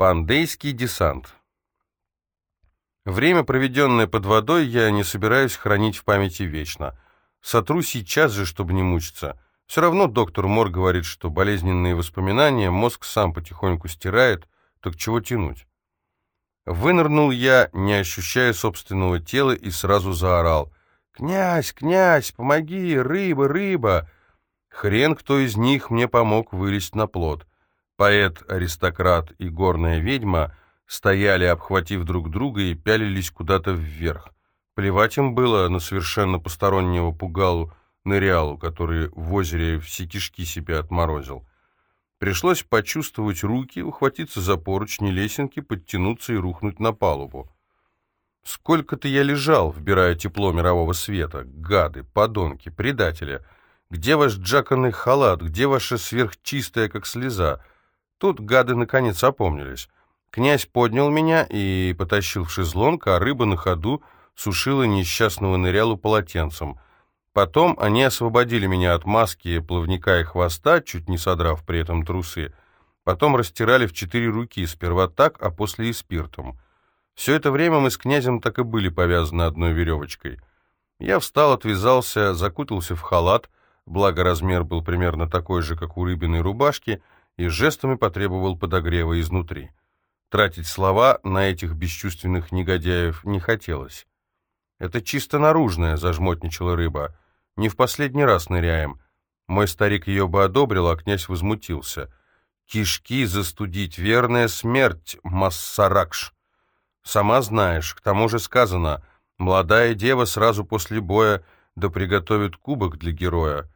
Пандейский десант. Время, проведенное под водой, я не собираюсь хранить в памяти вечно. Сотру сейчас же, чтобы не мучиться. Все равно доктор Мор говорит, что болезненные воспоминания мозг сам потихоньку стирает, так чего тянуть? Вынырнул я, не ощущая собственного тела, и сразу заорал. «Князь, князь, помоги! Рыба, рыба!» Хрен кто из них мне помог вылезть на плот. Поэт-аристократ и горная ведьма стояли, обхватив друг друга, и пялились куда-то вверх. Плевать им было на совершенно постороннего пугалу нырялу, который в озере все кишки себе отморозил. Пришлось почувствовать руки, ухватиться за поручни лесенки, подтянуться и рухнуть на палубу. Сколько-то я лежал, вбирая тепло мирового света. Гады, подонки, предатели. Где ваш джаканный халат? Где ваша сверхчистая, как слеза? Тут гады наконец опомнились. Князь поднял меня и потащил в шезлонг, а рыба на ходу сушила несчастного нырялу полотенцем. Потом они освободили меня от маски, плавника и хвоста, чуть не содрав при этом трусы. Потом растирали в четыре руки, сперва так, а после и спиртом. Все это время мы с князем так и были повязаны одной веревочкой. Я встал, отвязался, закутался в халат, благо размер был примерно такой же, как у рыбиной рубашки — и жестами потребовал подогрева изнутри. Тратить слова на этих бесчувственных негодяев не хотелось. «Это чисто наружное», — зажмотничала рыба. «Не в последний раз ныряем». Мой старик ее бы одобрил, а князь возмутился. «Кишки застудить, верная смерть, Массаракш». «Сама знаешь, к тому же сказано, молодая дева сразу после боя да приготовит кубок для героя».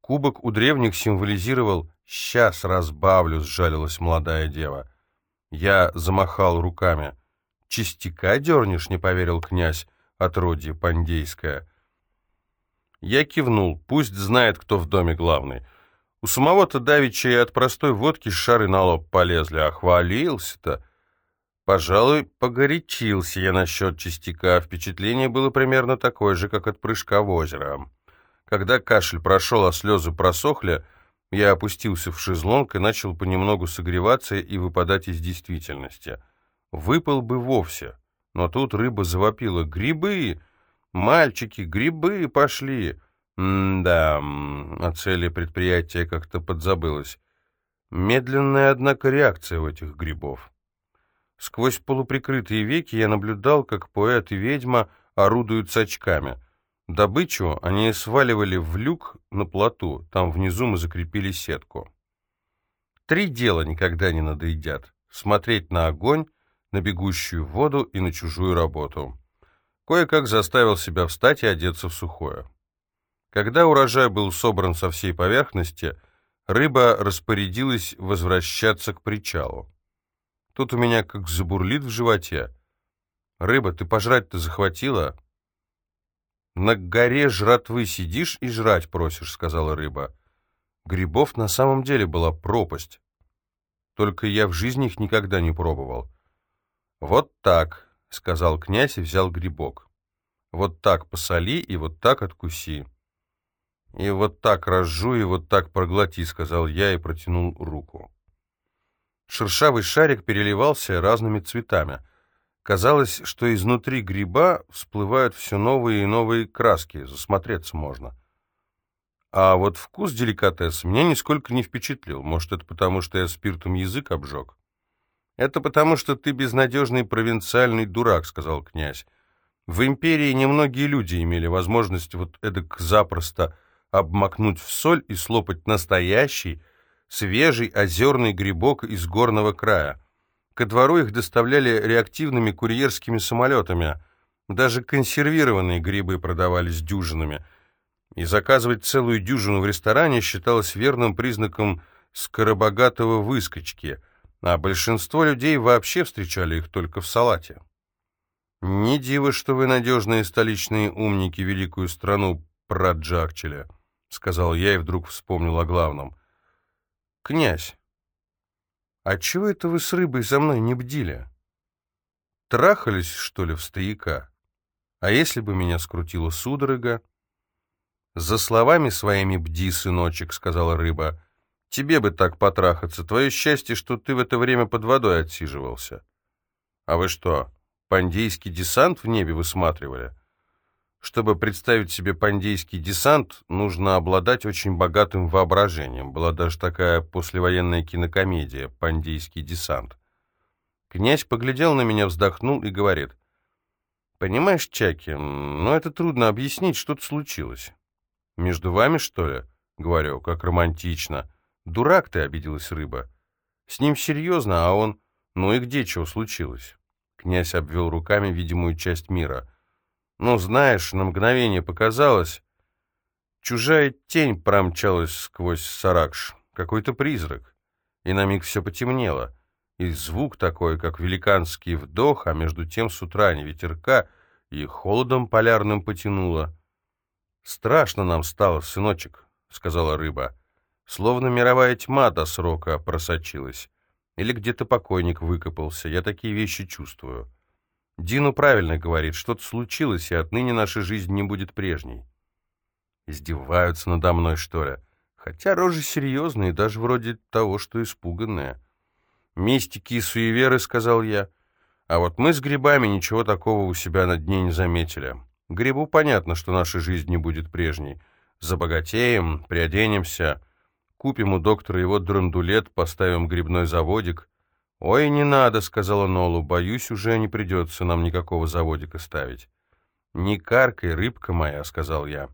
Кубок у древних символизировал «Сейчас разбавлю», — сжалилась молодая дева. Я замахал руками. «Чистяка дернешь?» — не поверил князь, отродье пандейское. Я кивнул. Пусть знает, кто в доме главный. У самого-то давеча и от простой водки шары на лоб полезли, а хвалился-то. Пожалуй, погорячился я насчет чистяка. Впечатление было примерно такое же, как от прыжка в озеро. Когда кашель прошел, а слезы просохли, я опустился в шезлонг и начал понемногу согреваться и выпадать из действительности. Выпал бы вовсе, но тут рыба завопила. «Грибы! Мальчики, грибы пошли!» «М-да, о цели предприятия как-то подзабылось. Медленная, однако, реакция у этих грибов. Сквозь полуприкрытые веки я наблюдал, как поэт и ведьма орудуют с очками — Добычу они сваливали в люк на плоту, там внизу мы закрепили сетку. Три дела никогда не надоедят. Смотреть на огонь, на бегущую воду и на чужую работу. Кое-как заставил себя встать и одеться в сухое. Когда урожай был собран со всей поверхности, рыба распорядилась возвращаться к причалу. Тут у меня как забурлит в животе. «Рыба, ты пожрать-то захватила?» «На горе жратвы сидишь и жрать просишь», — сказала рыба. Грибов на самом деле была пропасть. Только я в жизни их никогда не пробовал. «Вот так», — сказал князь и взял грибок. «Вот так посоли и вот так откуси». «И вот так разжуй, и вот так проглоти», — сказал я и протянул руку. Шершавый шарик переливался разными цветами — Казалось, что изнутри гриба всплывают все новые и новые краски, засмотреться можно. А вот вкус деликатеса меня нисколько не впечатлил. Может, это потому, что я спиртом язык обжег? «Это потому, что ты безнадежный провинциальный дурак», — сказал князь. «В империи немногие люди имели возможность вот эдак запросто обмакнуть в соль и слопать настоящий, свежий озерный грибок из горного края». Ко двору их доставляли реактивными курьерскими самолетами. Даже консервированные грибы продавались дюжинами. И заказывать целую дюжину в ресторане считалось верным признаком скоробогатого выскочки, а большинство людей вообще встречали их только в салате. «Не диво, что вы надежные столичные умники великую страну проджакчили», — сказал я и вдруг вспомнил о главном. «Князь, «А чего это вы с рыбой за мной не бдили? Трахались, что ли, в стояка? А если бы меня скрутила судорога?» «За словами своими бди, сыночек», — сказала рыба. Тебе бы так потрахаться. Твое счастье, что ты в это время под водой отсиживался. А вы что, пандейский десант в небе высматривали? Чтобы представить себе пандейский десант, нужно обладать очень богатым воображением. Была даже такая послевоенная кинокомедия «Пандейский десант». Князь поглядел на меня, вздохнул и говорит, «Понимаешь, Чаки, но это трудно объяснить, что-то случилось». «Между вами, что ли?» — говорю, как романтично. «Дурак ты», — обиделась рыба. «С ним серьезно, а он...» «Ну и где чего случилось?» Князь обвел руками видимую часть мира. «Ну, знаешь, на мгновение показалось...» Чужая тень промчалась сквозь саракш, какой-то призрак. И на миг все потемнело. И звук такой, как великанский вдох, а между тем с утра не ветерка, и холодом полярным потянуло. «Страшно нам стало, сыночек», — сказала рыба. Словно мировая тьма до срока просочилась. Или где-то покойник выкопался. Я такие вещи чувствую. Дину правильно говорит, что-то случилось, и отныне наша жизнь не будет прежней. Издеваются надо мной, что ли? Хотя рожи серьезные, даже вроде того, что испуганные. «Мистики и суеверы», — сказал я. А вот мы с грибами ничего такого у себя на дне не заметили. Грибу понятно, что наша жизнь не будет прежней. Забогатеем, приоденемся, Купим у доктора его драндулет, поставим грибной заводик. «Ой, не надо», — сказала Нолу, — «боюсь, уже не придется нам никакого заводика ставить». «Не каркай, рыбка моя», — сказал я.